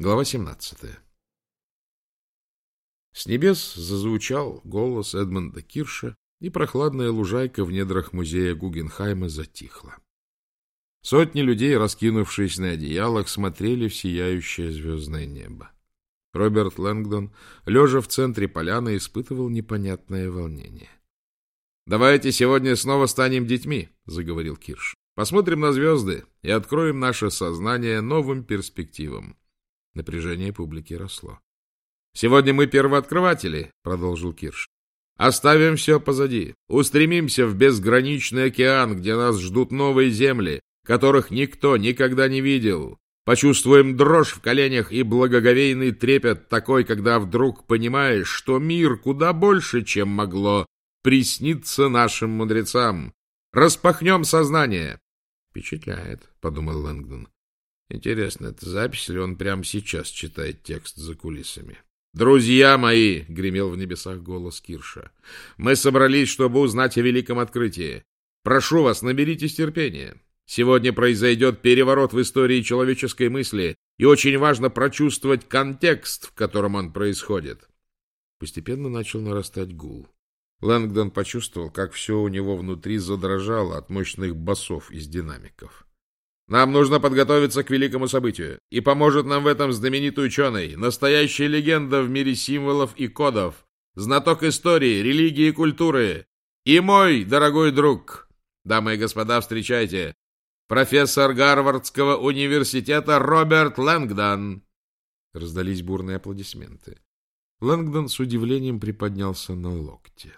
Глава 17. С небес зазвучал голос Эдмонда Кирша, и прохладная лужайка в недрах музея Гугенхайма затихла. Сотни людей, раскинувшись на одеялах, смотрели в сияющее звездное небо. Роберт Лэнгдон, лежа в центре поляны, испытывал непонятное волнение. — Давайте сегодня снова станем детьми, — заговорил Кирш. — Посмотрим на звезды и откроем наше сознание новым перспективам. Напряжение публики росло. — Сегодня мы первооткрыватели, — продолжил Кирш. — Оставим все позади. Устремимся в безграничный океан, где нас ждут новые земли, которых никто никогда не видел. Почувствуем дрожь в коленях и благоговейный трепет такой, когда вдруг понимаешь, что мир куда больше, чем могло присниться нашим мудрецам. Распахнем сознание. — Впечатляет, — подумал Лэнгдон. Интересно, это запись или он прямо сейчас читает текст за кулисами? «Друзья мои!» — гремел в небесах голос Кирша. «Мы собрались, чтобы узнать о великом открытии. Прошу вас, наберитесь терпения. Сегодня произойдет переворот в истории человеческой мысли, и очень важно прочувствовать контекст, в котором он происходит». Постепенно начал нарастать гул. Лэнгдон почувствовал, как все у него внутри задрожало от мощных басов из динамиков. Нам нужно подготовиться к великому событию, и поможет нам в этом знаменитый ученый, настоящая легенда в мире символов и кодов, знаток истории, религии и культуры, и мой дорогой друг. Дамы и господа, встречайте, профессор Гарвардского университета Роберт Лэнгдон. Раздались бурные аплодисменты. Лэнгдон с удивлением приподнялся на локте.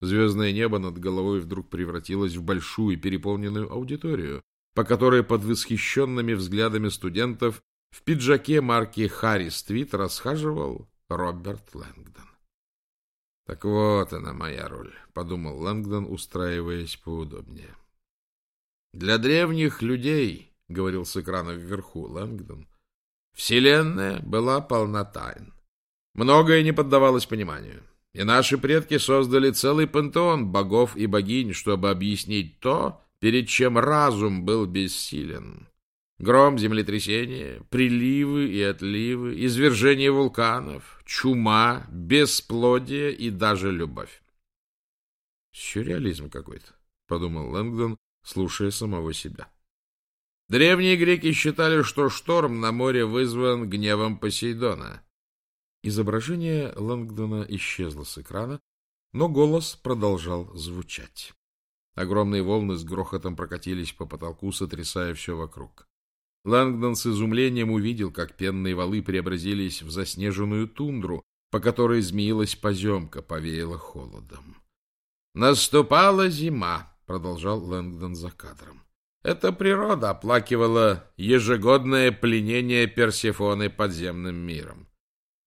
Звездное небо над головой вдруг превратилось в большую переполненную аудиторию, по которой под восхищенными взглядами студентов в пиджаке марки Харри Твит расхаживал Роберт Лэнгдон. «Так вот она моя роль», — подумал Лэнгдон, устраиваясь поудобнее. «Для древних людей», — говорил с экрана вверху Лэнгдон, — «вселенная была полна тайн. Многое не поддавалось пониманию, и наши предки создали целый пантеон богов и богинь, чтобы объяснить то, перед чем разум был бессилен. Гром, землетрясения, приливы и отливы, извержение вулканов, чума, бесплодие и даже любовь. Сюрреализм какой-то, — подумал Лэнгдон, слушая самого себя. Древние греки считали, что шторм на море вызван гневом Посейдона. Изображение Лэнгдона исчезло с экрана, но голос продолжал звучать. Огромные волны с грохотом прокатились по потолку, сотрясая все вокруг. Лэнгдон с изумлением увидел, как пенные валы преобразились в заснеженную тундру, по которой змеилась поземка, повеяла холодом. «Наступала зима», — продолжал Лэнгдон за кадром. «Эта природа оплакивала ежегодное пленение Персефоны подземным миром.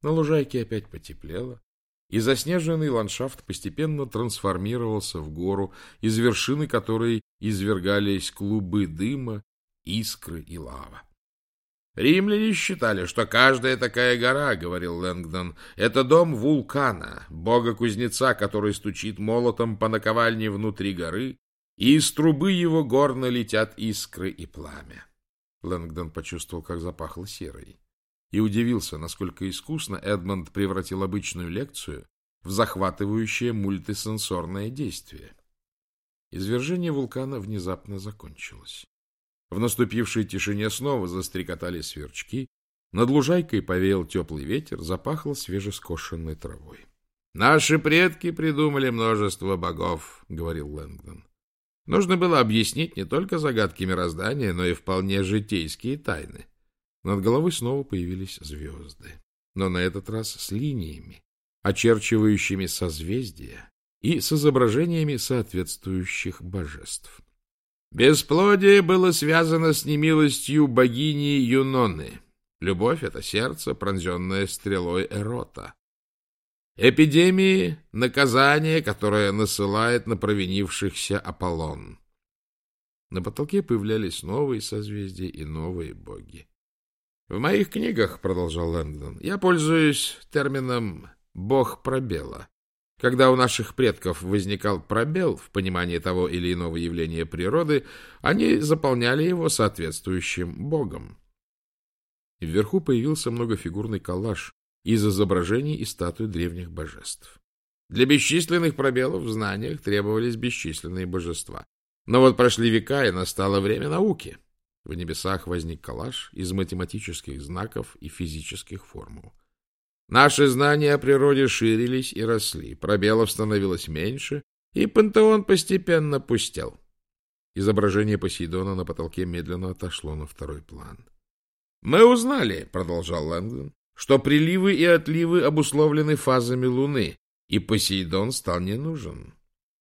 На лужайке опять потеплело, и заснеженный ландшафт постепенно трансформировался в гору, из вершины которой извергались клубы дыма, искры и лава. «Римляне считали, что каждая такая гора, — говорил Лэнгдон, — это дом вулкана, бога-кузнеца, который стучит молотом по наковальне внутри горы, и из трубы его горно летят искры и пламя». Лэнгдон почувствовал, как запахло серой и удивился, насколько искусно Эдмонд превратил обычную лекцию в захватывающее мультисенсорное действие. Извержение вулкана внезапно закончилось. В наступившей тишине снова застрекотали сверчки, над лужайкой повеял теплый ветер, запахло свежескошенной травой. — Наши предки придумали множество богов, — говорил Лэнгдон. Нужно было объяснить не только загадки мироздания, но и вполне житейские тайны. Над головой снова появились звезды, но на этот раз с линиями, очерчивающими созвездия и с изображениями соответствующих божеств. Бесплодие было связано с немилостью богини Юноны. Любовь — это сердце, пронзенное стрелой Эрота. Эпидемии — наказание, которое насылает на провинившихся Аполлон. На потолке появлялись новые созвездия и новые боги. В моих книгах, — продолжал Лэнгдон, — я пользуюсь термином «бог пробела». Когда у наших предков возникал пробел в понимании того или иного явления природы, они заполняли его соответствующим богом. Вверху появился многофигурный коллаж из изображений и статуй древних божеств. Для бесчисленных пробелов в знаниях требовались бесчисленные божества. Но вот прошли века, и настало время науки. В небесах возник коллаж из математических знаков и физических формул. Наши знания о природе ширились и росли, пробелов становилось меньше, и пантеон постепенно пустел. Изображение Посейдона на потолке медленно отошло на второй план. — Мы узнали, — продолжал Лэнгдон, — что приливы и отливы обусловлены фазами Луны, и Посейдон стал не нужен.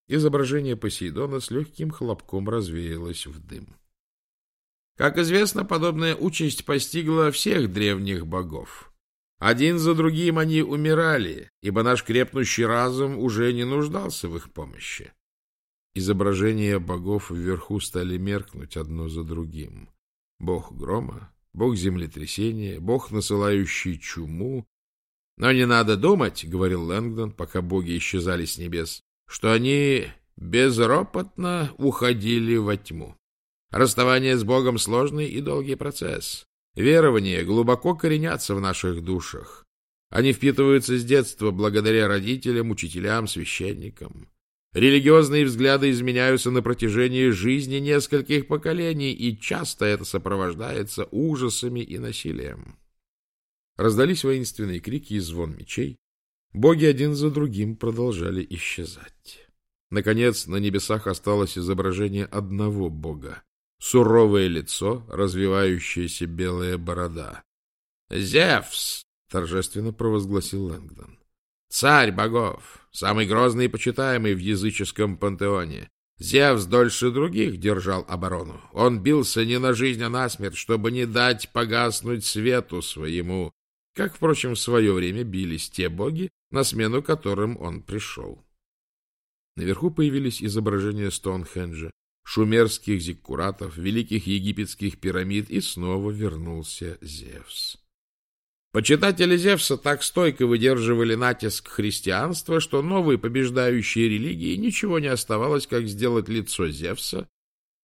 Изображение Посейдона с легким хлопком развеялось в дым. Как известно, подобная участь постигла всех древних богов. Один за другим они умирали, ибо наш крепнущий разум уже не нуждался в их помощи. Изображения богов вверху стали меркнуть одно за другим. Бог грома, бог землетрясения, бог, насылающий чуму, но не надо думать, — говорил Лэнгдон, пока боги исчезали с небес, — что они безропотно уходили во тьму. Расставание с Богом — сложный и долгий процесс. Верования глубоко коренятся в наших душах. Они впитываются с детства благодаря родителям, учителям, священникам. Религиозные взгляды изменяются на протяжении жизни нескольких поколений, и часто это сопровождается ужасами и насилием. Раздались воинственные крики и звон мечей. Боги один за другим продолжали исчезать. Наконец, на небесах осталось изображение одного бога. Суровое лицо, развивающаяся белая борода. «Зевс!» — торжественно провозгласил Лэнгдон. «Царь богов, самый грозный и почитаемый в языческом пантеоне. Зевс дольше других держал оборону. Он бился не на жизнь, а на смерть, чтобы не дать погаснуть свету своему, как, впрочем, в свое время бились те боги, на смену которым он пришел. Наверху появились изображения Стоунхенджа, шумерских зиккуратов, великих египетских пирамид, и снова вернулся Зевс. Почитатели Зевса так стойко выдерживали натиск христианства, что новой побеждающей религии ничего не оставалось, как сделать лицо Зевса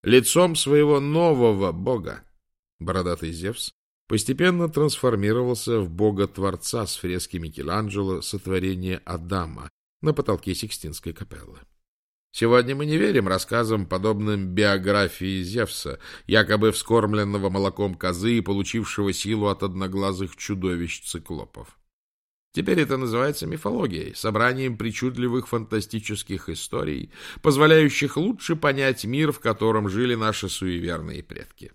лицом своего нового бога. Бородатый Зевс постепенно трансформировался в бога-творца с фрески Микеланджело «Сотворение Адама» на потолке Сикстинской капеллы. Сегодня мы не верим рассказам, подобным биографии Зевса, якобы вскормленного молоком козы и получившего силу от одноглазых чудовищ-циклопов. Теперь это называется мифологией, собранием причудливых фантастических историй, позволяющих лучше понять мир, в котором жили наши суеверные предки.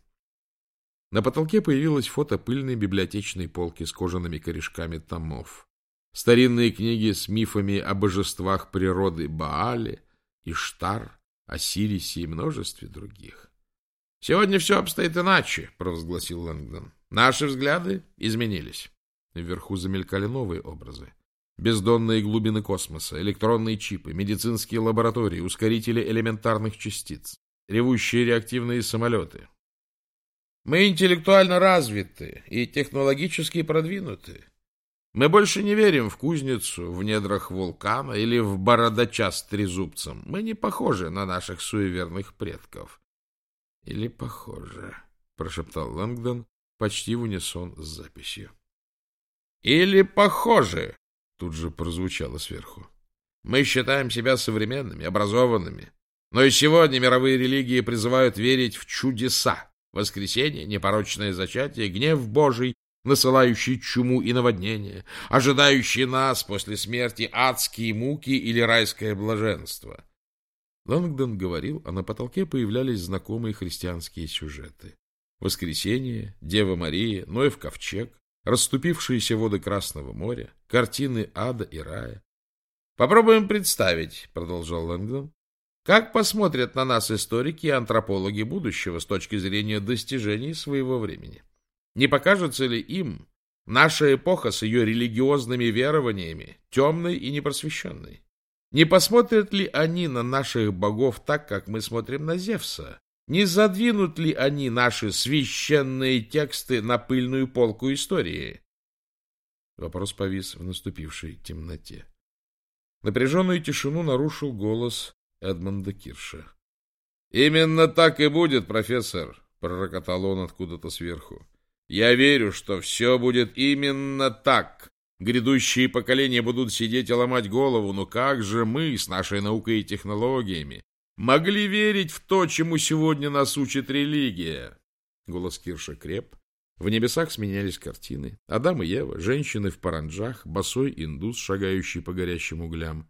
На потолке появилось фото пыльной библиотечной полки с кожаными корешками томов. Старинные книги с мифами о божествах природы Баале, Иштар, Осирисе и множестве других. «Сегодня все обстоит иначе», — провозгласил Лэнгдон. «Наши взгляды изменились». Вверху замелькали новые образы. Бездонные глубины космоса, электронные чипы, медицинские лаборатории, ускорители элементарных частиц, ревущие реактивные самолеты, мы интеллектуально развиты и технологически продвинуты. Мы больше не верим в кузницу в недрах вулкана или в бородача с трезубцем. Мы не похожи на наших суеверных предков. — Или похожи, — прошептал Лэнгдон почти в унисон с записью. — Или похожи, — тут же прозвучало сверху. Мы считаем себя современными, образованными. Но и сегодня мировые религии призывают верить в чудеса, Воскресенье, непорочное зачатие, гнев Божий, насылающий чуму и наводнение, ожидающий нас после смерти адские муки или райское блаженство. Лонгдон говорил, а на потолке появлялись знакомые христианские сюжеты. Воскресенье, Дева Мария, Ноев ковчег, расступившиеся воды Красного моря, картины ада и рая. «Попробуем представить», — продолжал Лэнгдон, как посмотрят на нас историки и антропологи будущего с точки зрения достижений своего времени? Не покажется ли им наша эпоха с ее религиозными верованиями темной и непросвещенной? Не посмотрят ли они на наших богов так, как мы смотрим на Зевса? Не задвинут ли они наши священные тексты на пыльную полку истории? Вопрос повис в наступившей темноте. Напряженную тишину нарушил голос Эдмонда Кирша. — Именно так и будет, профессор, — пророкотал он откуда-то сверху. Я верю, что все будет именно так. Грядущие поколения будут сидеть и ломать голову, но как же мы с нашей наукой и технологиями могли верить в то, чему сегодня нас учит религия? Голос Кирша креп. В небесах сменялись картины. Адам и Ева, женщины в паранджах, босой индус, шагающий по горящим углям.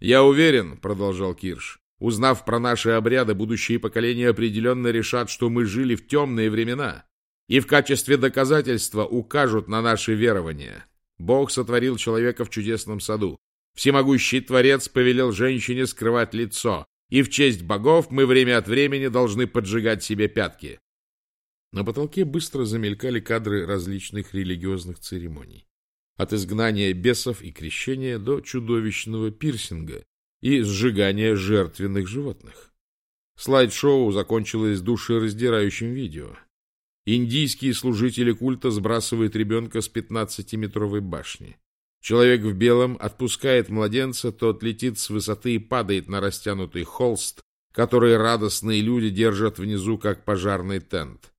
«Я уверен», — продолжал Кирш, — «узнав про наши обряды, будущие поколения определенно решат, что мы жили в темные времена, и в качестве доказательства укажут на наши верования. Бог сотворил человека в чудесном саду. Всемогущий Творец повелел женщине скрывать лицо, и в честь богов мы время от времени должны поджигать себе пятки. На потолке быстро замелькали кадры различных религиозных церемоний. От изгнания бесов и крещения до чудовищного пирсинга и сжигания жертвенных животных. Слайд-шоу закончилось душераздирающим видео. Индийские служители культа сбрасывают ребенка с 15-метровой башни. Человек в белом отпускает младенца, тот летит с высоты и падает на растянутый холст, который радостные люди держат внизу, как пожарный тент.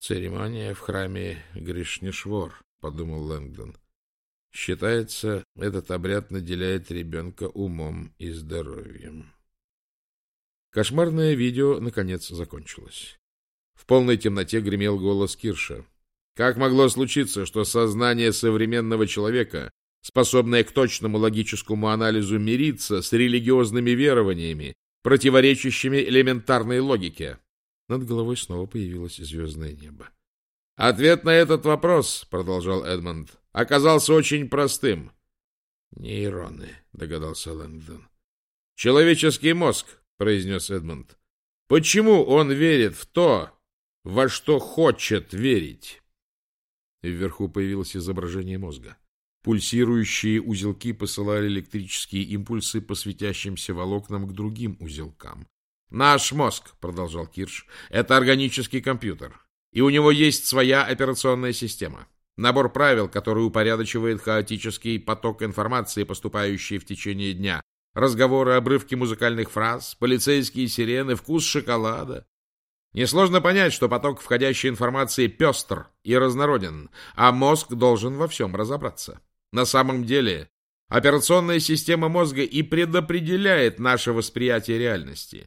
«Церемония в храме Гришнешвор», — подумал Лэнгдон. «Считается, этот обряд наделяет ребенка умом и здоровьем». Кошмарное видео, наконец, закончилось. В полной темноте гремел голос Кирша. Как могло случиться, что сознание современного человека, способное к точному логическому анализу мириться с религиозными верованиями, противоречащими элементарной логике? Над головой снова появилось звездное небо. «Ответ на этот вопрос, — продолжал Эдмонд, — оказался очень простым». «Нейроны», — догадался Лэнгдон. «Человеческий мозг», — произнес Эдмонд. «Почему он верит в то, во что хочет верить. Вверху появилось изображение мозга. Пульсирующие узелки посылали электрические импульсы по светящимся волокнам к другим узелкам. «Наш мозг», — продолжал Кирш, — «это органический компьютер, и у него есть своя операционная система. Набор правил, который упорядочивает хаотический поток информации, поступающий в течение дня. Разговоры, обрывки музыкальных фраз, полицейские сирены, вкус шоколада. Несложно понять, что поток входящей информации пестр и разнороден, а мозг должен во всем разобраться. На самом деле, операционная система мозга и предопределяет наше восприятие реальности.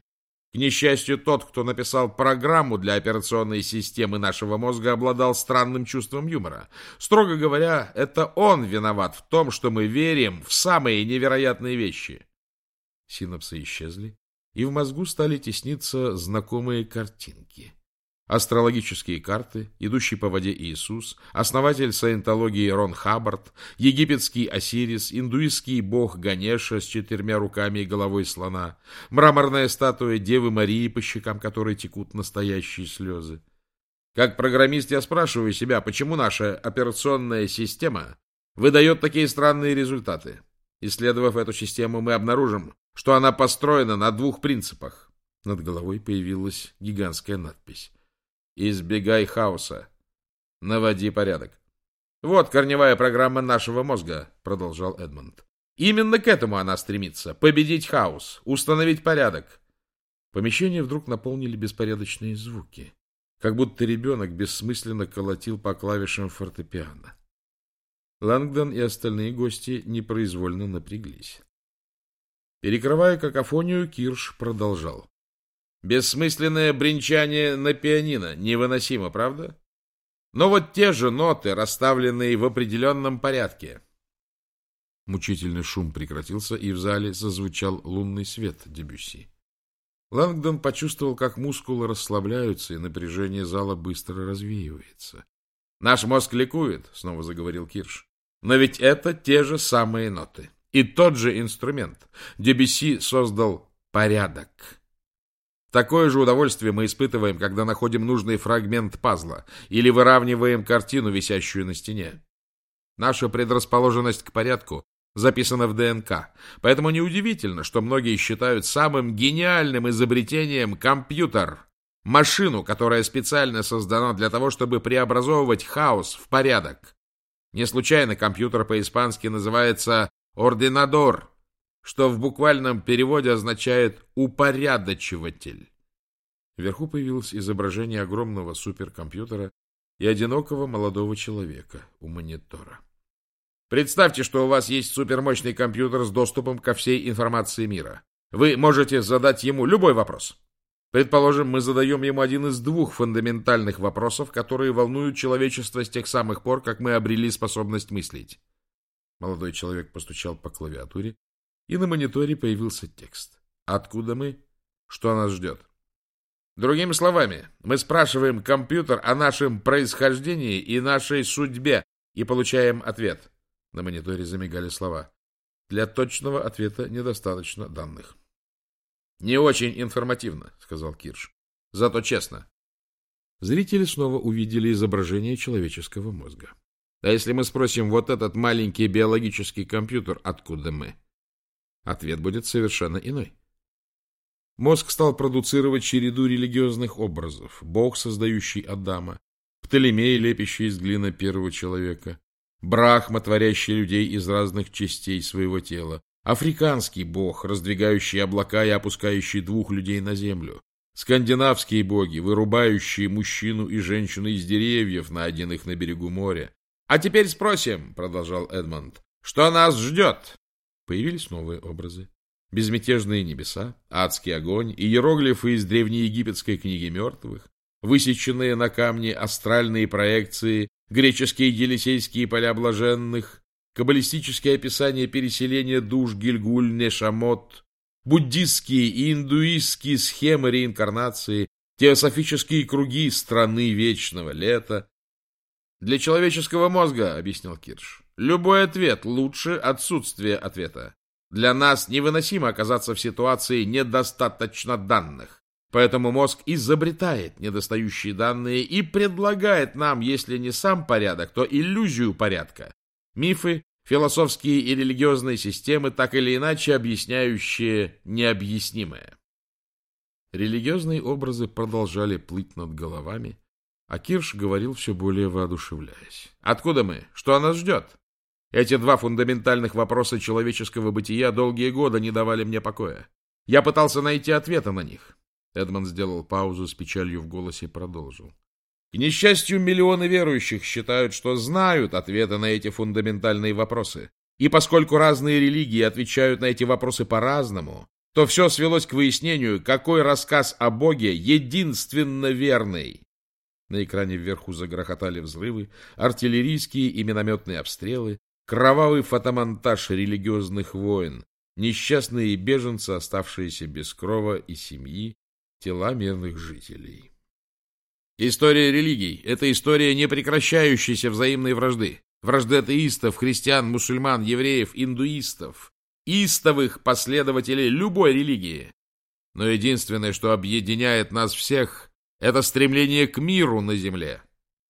К несчастью, тот, кто написал программу для операционной системы нашего мозга, обладал странным чувством юмора. Строго говоря, это он виноват в том, что мы верим в самые невероятные вещи. Синапсы исчезли, и в мозгу стали тесниться знакомые картинки. Астрологические карты, идущий по воде Иисус, основатель саентологии Рон Хаббард, египетский Осирис, индуистский бог Ганеша с четырьмя руками и головой слона, мраморная статуя Девы Марии, по щекам которой текут настоящие слезы. Как программист я спрашиваю себя, почему наша операционная система выдает такие странные результаты. Исследовав эту систему, мы обнаружим, что она построена на двух принципах. Над головой появилась гигантская надпись. «Избегай хаоса. Наводи порядок». «Вот корневая программа нашего мозга», — продолжал Эдмонд. «Именно к этому она стремится — победить хаос, установить порядок». Помещение вдруг наполнили беспорядочные звуки, как будто ребенок бессмысленно колотил по клавишам фортепиано. Лангдон и остальные гости непроизвольно напряглись. Перекрывая какофонию, Кирш продолжал. Бессмысленное бренчание на пианино невыносимо, правда? Но вот те же ноты, расставленные в определенном порядке. Мучительный шум прекратился, и в зале зазвучал лунный свет Дебюсси. Лангдон почувствовал, как мускулы расслабляются, и напряжение зала быстро развеивается. — Наш мозг ликует, — снова заговорил Кирш. — Но ведь это те же самые ноты. И тот же инструмент. Дебюсси создал порядок. Такое же удовольствие мы испытываем, когда находим нужный фрагмент пазла или выравниваем картину, висящую на стене. Наша предрасположенность к порядку записана в ДНК, поэтому неудивительно, что многие считают самым гениальным изобретением компьютер, машину, которая специально создана для того, чтобы преобразовывать хаос в порядок. Не случайно компьютер по-испански называется Ординадор, что в буквальном переводе означает «упорядочиватель». Вверху появилось изображение огромного суперкомпьютера и одинокого молодого человека у монитора. Представьте, что у вас есть супермощный компьютер с доступом ко всей информации мира. Вы можете задать ему любой вопрос. Предположим, мы задаем ему один из двух фундаментальных вопросов, которые волнуют человечество с тех самых пор, как мы обрели способность мыслить. Молодой человек постучал по клавиатуре, и на мониторе появился текст. Откуда мы? Что нас ждет? Другими словами, мы спрашиваем компьютер о нашем происхождении и нашей судьбе и получаем ответ. На мониторе замигали слова. Для точного ответа недостаточно данных. Не очень информативно, сказал Кирш. Зато честно. Зрители снова увидели изображение человеческого мозга. А если мы спросим вот этот маленький биологический компьютер, откуда мы? Ответ будет совершенно иной. Мозг стал продуцировать череду религиозных образов. Бог, создающий Адама, Птолемей, лепящий из глины первого человека, Брахма, творящий людей из разных частей своего тела, африканский бог, раздвигающий облака и опускающий двух людей на землю, скандинавские боги, вырубающие мужчину и женщину из деревьев, найденных на берегу моря. «А теперь спросим», — продолжал Эдмонд, — «что нас ждет?» Появились новые образы. Безмятежные небеса, адский огонь, иероглифы из древнеегипетской книги мертвых, высеченные на камне астральные проекции, греческие елисейские поля блаженных, каббалистические описания переселения душ Гильгуль-Нешамот, буддистские и индуистские схемы реинкарнации, теософические круги страны вечного лета. Для человеческого мозга, объяснил Кирш, любой ответ лучше отсутствия ответа. Для нас невыносимо оказаться в ситуации недостаточно данных. Поэтому мозг изобретает недостающие данные и предлагает нам, если не сам порядок, то иллюзию порядка. Мифы, философские и религиозные системы, так или иначе объясняющие необъяснимое. Религиозные образы продолжали плыть над головами, а Кирш говорил все более воодушевляясь. «Откуда мы? Что нас ждет?» Эти два фундаментальных вопроса человеческого бытия долгие годы не давали мне покоя. Я пытался найти ответы на них. Эдмонд сделал паузу с печалью в голосе и продолжил. К несчастью, миллионы верующих считают, что знают ответы на эти фундаментальные вопросы. И поскольку разные религии отвечают на эти вопросы по-разному, то все свелось к выяснению, какой рассказ о Боге единственно верный. На экране вверху загрохотали взрывы, артиллерийские и минометные обстрелы, кровавый фотомонтаж религиозных войн, несчастные беженцы, оставшиеся без крова и семьи, тела мирных жителей. История религий — это история непрекращающейся взаимной вражды. Вражды атеистов, христиан, мусульман, евреев, индуистов, истовых последователей любой религии. Но единственное, что объединяет нас всех, это стремление к миру на земле.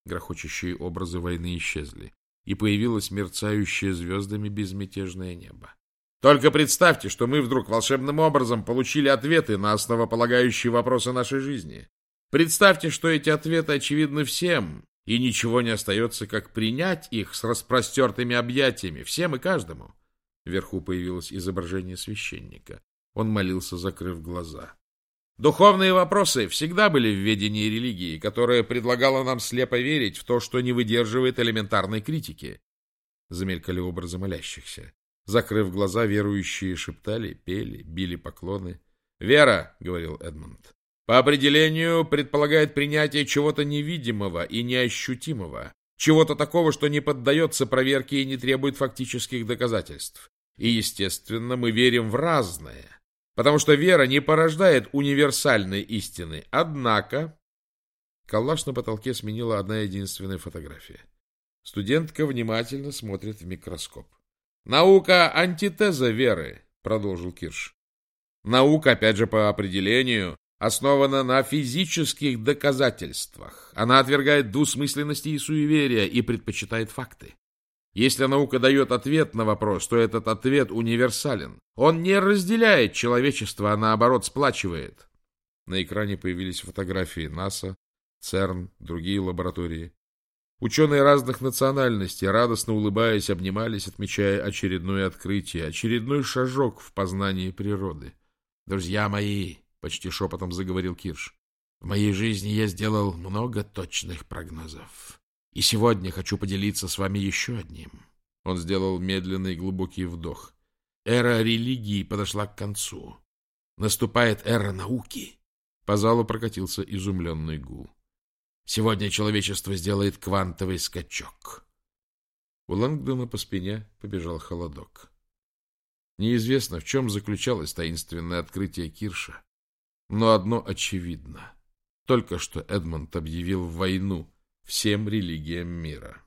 Грохочущие образы войны исчезли, и появилось мерцающее звездами безмятежное небо. Только представьте, что мы вдруг волшебным образом получили ответы на основополагающие вопросы нашей жизни. Представьте, что эти ответы очевидны всем, и ничего не остается, как принять их с распростертыми объятиями, всем и каждому. Вверху появилось изображение священника. Он молился, закрыв глаза. Духовные вопросы всегда были в ведении религии, которая предлагала нам слепо верить в то, что не выдерживает элементарной критики. Замелькали образы молящихся. Закрыв глаза, верующие шептали, пели, били поклоны. «Вера», — говорил Эдмонд, — «по определению предполагает принятие чего-то невидимого и неощутимого, чего-то такого, что не поддается проверке и не требует фактических доказательств. И, естественно, мы верим в разное, потому что вера не порождает универсальной истины. Однако...» Коллаж на потолке сменила одна единственная фотография. Студентка внимательно смотрит в микроскоп. Наука — антитеза веры, продолжил Кирш. Наука, опять же, по определению, основана на физических доказательствах. Она отвергает двусмысленности и суеверия и предпочитает факты. Если наука дает ответ на вопрос, то этот ответ универсален. Он не разделяет человечество, а наоборот сплачивает. На экране появились фотографии НАСА, ЦЕРН, другие лаборатории. Ученые разных национальностей, радостно улыбаясь, обнимались, отмечая очередное открытие, очередной шажок в познании природы. «Друзья мои!» — почти шепотом заговорил Кирш. В моей жизни я сделал много точных прогнозов. И сегодня хочу поделиться с вами еще одним. Он сделал медленный глубокий вдох. Эра религии подошла к концу. Наступает эра науки. По залу прокатился изумленный гул. Сегодня человечество сделает квантовый скачок. У Лангдона по спине побежал холодок. Неизвестно, в чем заключалось таинственное открытие Кирша, но одно очевидно. Только что Эдмонд объявил войну всем религиям мира.